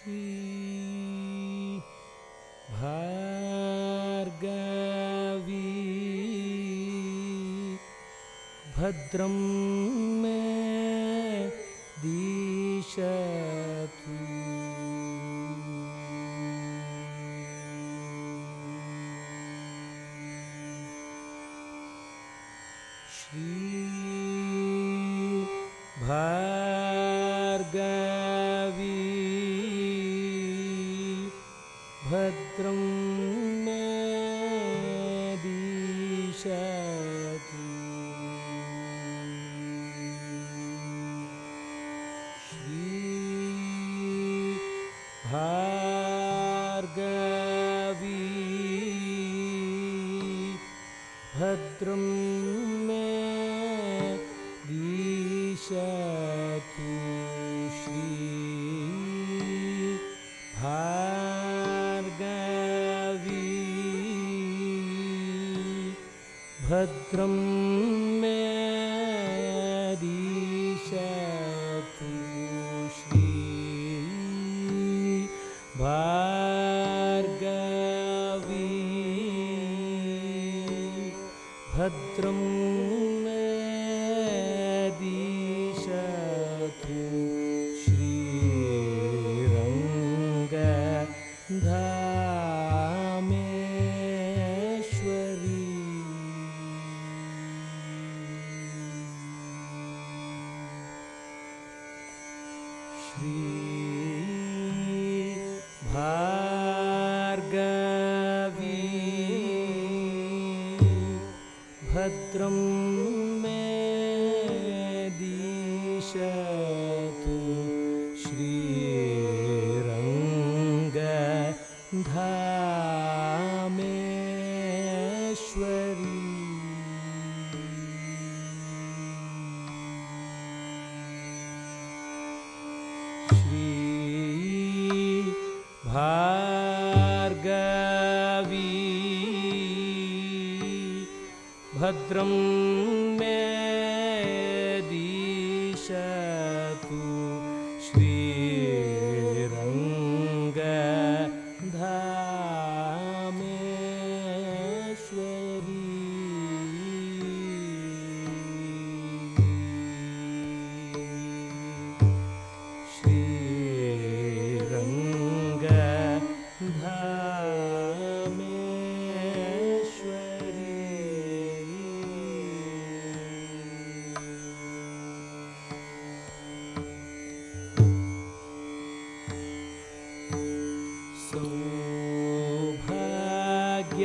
श्री भार्गवी भद्रं मे दिशतु। भद्रं मे दिशतु श्री भार्गवी भद्रं मे दिशतु श्री भार्गवी। भद्रं भद्रं मे दिशतु श्रीरङ्गधामेश्वरी। श्री भद्रम्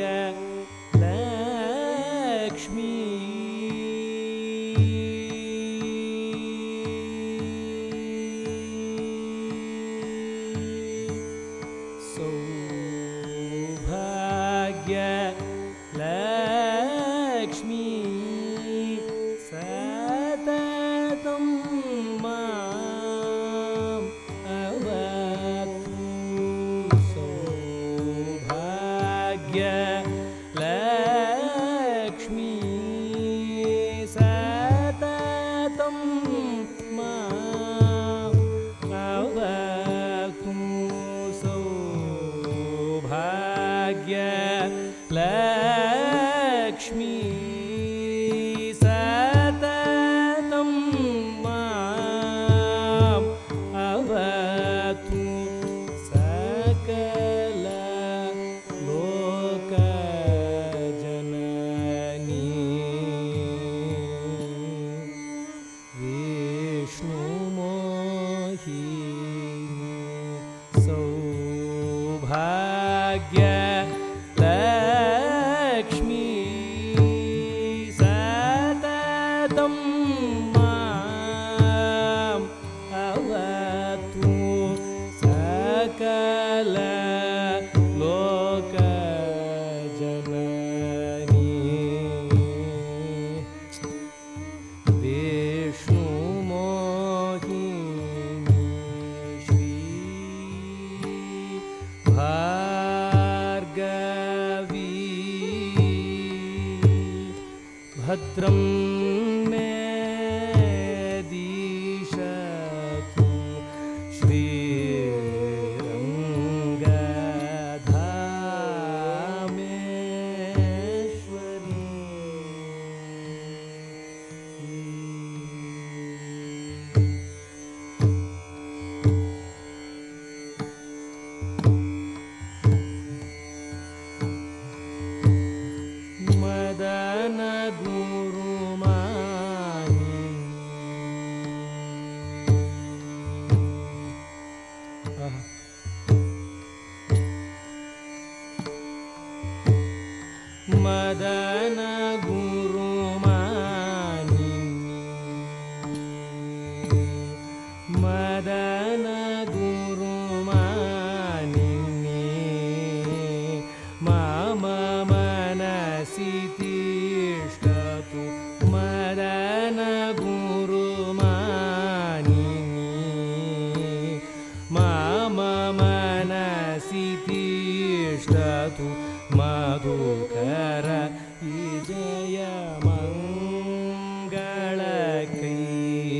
yeah. मद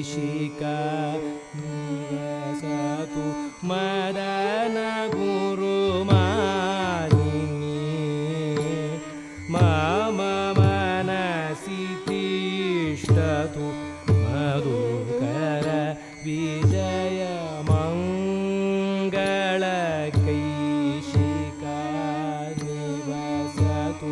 शिका निवसतु मदन गुरुमानि मनसि तिष्ठतु मधुकर विजय मङ्गळकैषिकानि वसतु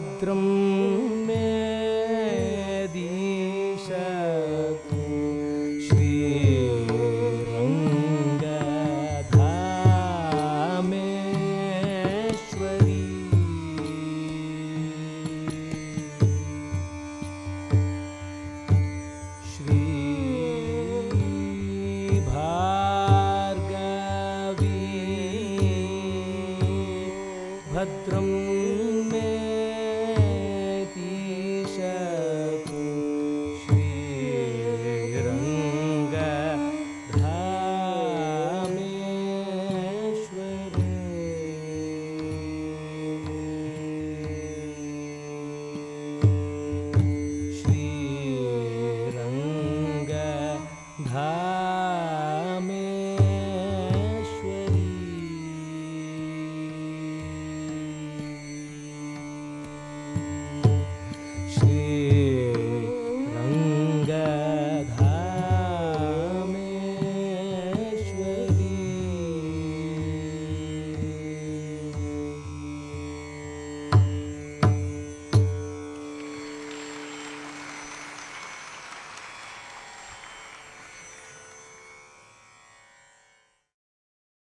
भद्रम्।